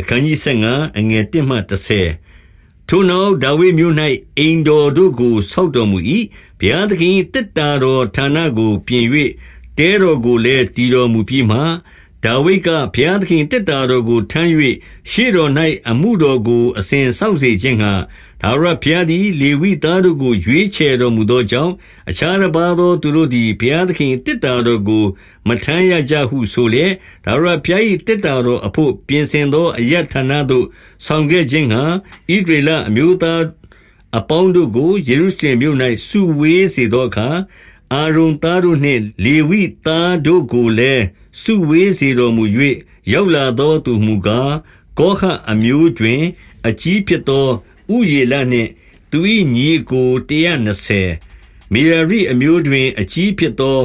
အခန်းကြီး15အငယ်1မှ30ထိုနောက်ဒါဝိမြို့၌အိမ်တော်တို့ကိုဆောက်တော်မူ၏ဘုရားသခင်တစ်တာတော်ဌာနကိုပြင်၍တဲတော်ကိုလည်းတည်တော်မူပြီးမှဒါဝိဒ်ကဘုရားသခင်တက်တာတော်ကိုထမ်း၍ရှေ့တော်၌အမှုတော်ကိုအစဉ်စောင့်စေခြင်းငှာ ဒါဝရဘုရားသည် လေဝိသားတို့ကို ရွေးချယ်တော်မူသောကြောင့် အခြားတစ်ပါးသော သူတို့သည် ဘုရားသခင်တက်တာတော်ကို မထမ်းရကြဟုဆိုလျက်ဒါဝရဘုရား၏တက်တာတော်အဖို့ ပြင်ဆင်သောအယတ်ဌာနသို့ ဆောင်ခဲ့ခြင်းငှာဣဒရေလအမျိုးသားအပေါင်းတို့ကို ယေရုရှလင်မြို့၌စုဝေးစေသောအခါ အာရုန်သားတို့နှင့် လေဝိသားတို့ကိုလည်း စုဝေးစေတော်မူ၍ရောက်လာသောသူမူကား ကောဟအမျိုးတွင် အကြီးဖြစ်သော ဥယေလနှင့် သူ၏ညီကို120မေရရိအမျိုးတွင် အကြီးဖြစ်သော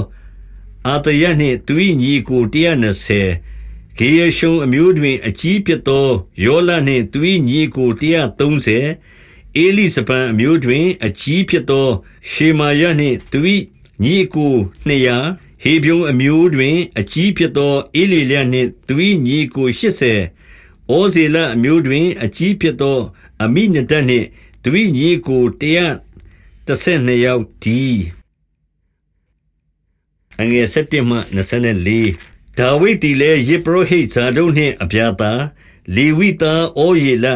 အာတယနှင့် သူ၏ညီကို120ဂေယရှုံအမျိုးတွင် အကြီးဖြစ်သော ယောလနှင့် သူ၏ညီကို130အေလိစပန်အမျိုးတွင် အကြီးဖြစ်သော ရှေမာယနှင့် သူ၏ညီကို200ဟေဗြုန်အမျိုးတွင် အကြီးဖြစ်သော ဧလေလနှင့် သူ၏ညီကိုရှစ်ဆယ် ဩဇေလအမျိုးတွင် အကြီးဖြစ်သော အမိနဒတ်နှင့်သူ၏ညီကိုတရားတဆယ်နှစ်ယောက်ဒီအငယ်၁၁မှ24ဒါဝိဒ်သည်လည်းယေဘရဟိတ်ဇာဒုတ်နှင့်အဗျာသာလေဝိသားဩယေလ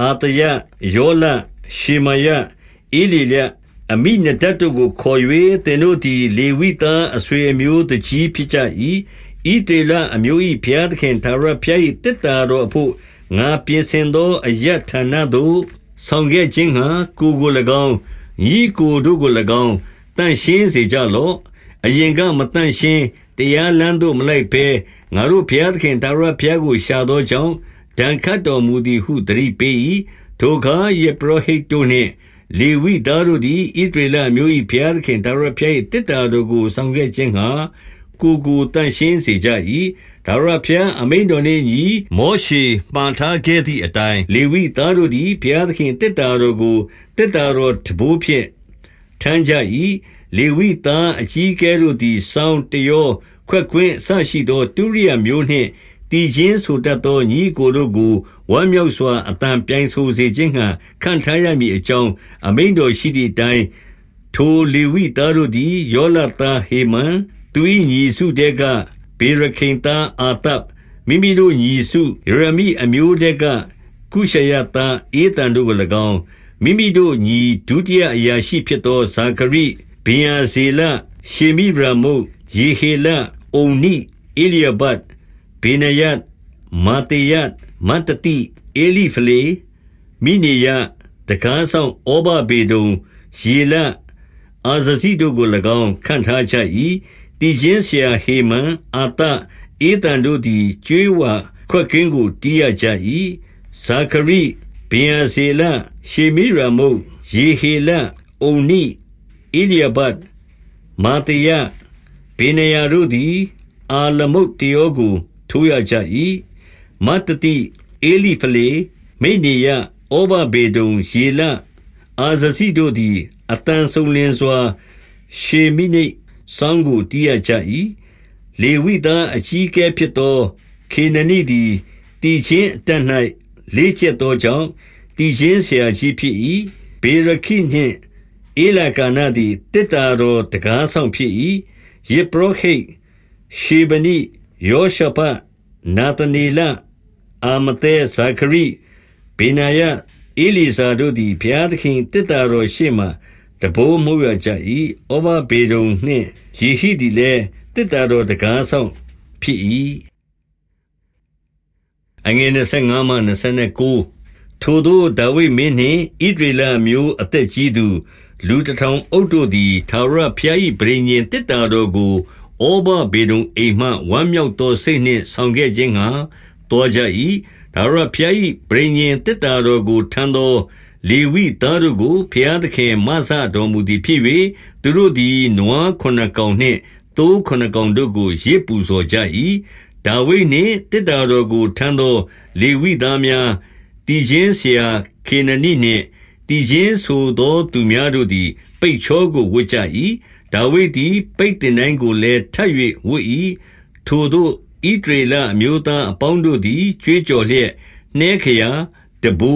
အာတယယောလရှေမယဧလီလအမိနဒတ်တို့ကိုခေါ်၍သင်တို့သည်လေဝိသားအဆွေအမျိုးတကြီးဖြစ်ကြ၏ဤတေလအမျိုး၏ဘုရားသခင်သာရဖျား၏တစ်တာတော်အဖို့ ငါပြင်ဆင်သောအယတ်ဌာနသို့ ဆောင်ခဲ့ခြင်းဟံကိုကို၎င်းဤကိုတို့ကို၎င်းတန့်ရှင်းစေကြလော့အရင်ကမတန့်ရှင်းတရားလမ်းသို့မလိုက်ဘဲငါတို့ဘုရားသခင်သာရဖျားကိုရှာသောကြောင့်ဒဏ်ခတ်တော်မူသည်ဟုတရိပ်ပေ၏ထိုအခါယေဘရဟိတ်တို့နှင့်လေဝိသားတို့သည်ဣသရေလအမျိုး၏ဘုရားသခင်ထာဝရဘုရား၏သေတ္တာတော်ကိုဆောင်ခဲ့ခြင်းငှါ ကိုယ်ကိုသန့်ရှင်းစေကြ၏။ထာဝရဘုရားအမိန့်တော်နှင့်အညီမောရှေမှာထားခဲ့သည်အတိုင်း၊လေဝိသားတို့သည်ဘုရားသခင်သေတ္တာတော်ကိုသေတ္တာတော်ထမ်းဘိုးဖြင့်ထမ်းကြ၏။လေဝိသားအကြီးအကဲတို့သည်စောင်း၊တယော၊ခွက်ကွင်းအစရှိသောတုရိယာမျိုးနှင့်သီချင်းဆိုတတ်သောညီအစ်ကိုတို့ကိုဝမ်းမြောက်စွာအသံပြိုင်ဆိုစေခြင်းငှါခန့်ထားရမည်အကြောင်းအမိန့်တော်ရှိသည်အတိုင်း၊ထိုလေဝိသားတို့သည်ယောလသားဟေမန်၊ သူ၏ညီစုထဲကဗေရခိသားအာသပ်၊မိမိတို့ညီစုယေရမိအမျိုးထဲကကုရှာယသားဧသန်တို့ကို၎င်း၊မိမိတို့ညီဒုတိယအရာရှိဖြစ်သောဇာခရိ၊ဗင်္ယာဇေလ၊ရှေမိရာမုတ်၊ယေဟေလ၊ဥန္နိ၊ဧလျာဘဗေနာယမာတေယမတ္တတိဧလိဖလေမိနေယတကားဆောင်ဩဘဗေဒုံယေလအာဇစီတို့ကို၎င်းခန့်ထားကြ၏ တည်ခြင်းဆရာဟေမန်အာတဧတန်တို့သည်ကျွေးဝခွက်ကင်းကိုတီးရကြ၏ဇာခရိဗင်ယာဇေလရှေမိရမုတ်ယေဟေလအုန်နိဣလျာဘတ်မာတေယဗေနယာတို့သည် အာလမုတ်တယောကို ထိုးရကြ၏မတ္တတိဧလိဖလေမိနေယဩဘဗေဒုံယေလအာဇစီတို့သည်အတန်ဆုံလင်းစွာ ရှေမိနိ ဆောင်းကိုတီးရကြ၏လေဝိသားအကြီးကဲဖြစ်သော ခေနနိသည်တည်ခြင်းအတတ်၌လေးကျက်သောကြောင့်တည်ခြင်းဆရာကြီးဖြစ်၏ဘေရခိနှင့်အေလာကာနာသည်တစ်တာတော်တကားဆောင်ဖြစ်၏ယေပရောဟိတ်ရှေဗနိယောရှဖတ်နာသနေလအာမတဲဇာခရိဘေနာယအေလီဇာတို့သည်ဘုရားသခင်တစ်တာတော်ရှေ့မှ တဘိုးမှုရကြ၏ဩဘဘေဒုံနှင့်ယေဟိသည်လည်းတစ်တာတော်တကားဆောင်ဖြစ်၏အငယ်25မှ29ထိုသောဒါဝိမင်းနှင့်ဣဒရေလမျိုးအသက်ကြီးသူလူတထောင်အုပ်တို့သည်သာရဖျား၏ဗြိဉ္ဉ်တစ်တာတော်ကိုဩဘဘေဒုံအိမ်မှဝမ်းမြောက်သောစိတ်နှင့်ဆောင်ခဲ့ခြင်းငှါတောကြ၏ဒါရဖျား၏ဗြိဉ္ဉ်တစ်တာတော်ကိုထမ်းသော လေဝိသားတို့ကိုဖျားသခင်မဆတော်မူသည်ဖြစ်၍သူတို့သည်နွားခုနကောင်နှင့်သိုးခုနကောင်တို့ကိုရစ်ပူဇော်ကြ၏ဒါဝိဒ်နှင့်တစ်တာတော်ကိုထမ်းသော လေဝိသားများတည်ခြင်းဆရာခေနနိနှင့်တည်ခြင်းဆိုသောသူများတို့သည် ပိတ်ချောကိုဝတ်ကြ၏ဒါဝိဒ်သည် ပိတ်တင်တိုင်းကိုလည်းထပ်၍ဝတ်၏ထိုသို့ဣဒရေလအမျိုးသားအပေါင်းတို့သည်ကြွေးကြော်လျက်နှဲခရာတဘူ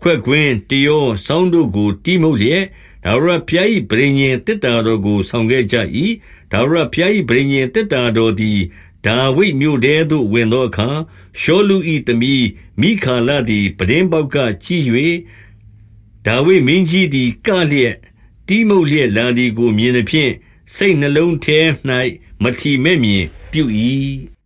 ခွက်ကွင်းတယောဆောင်းတို့ကိုတိမုတ်လျက်ဒါဝရဖျား၏ဗြိညင်တစ်တာတော်ကိုဆောင်ခဲ့ကြ၏ဒါဝရဖျား၏ဗြိညင်တစ်တာတော်သည်ဒါဝိဒ်မြို့ထဲသို့ဝင်သောအခါရှောလူ၏သမီးမိခါလသည်ပဒင်းပေါက်ကကြည့်၍ဒါဝိဒ်မင်းကြီးသည်ကလျက်တိမုတ်လျက်လာသည်ကိုမြင်သဖြင့်စိတ်နှလုံးထဲ၌မထီမဲ့မြင်ပြု၏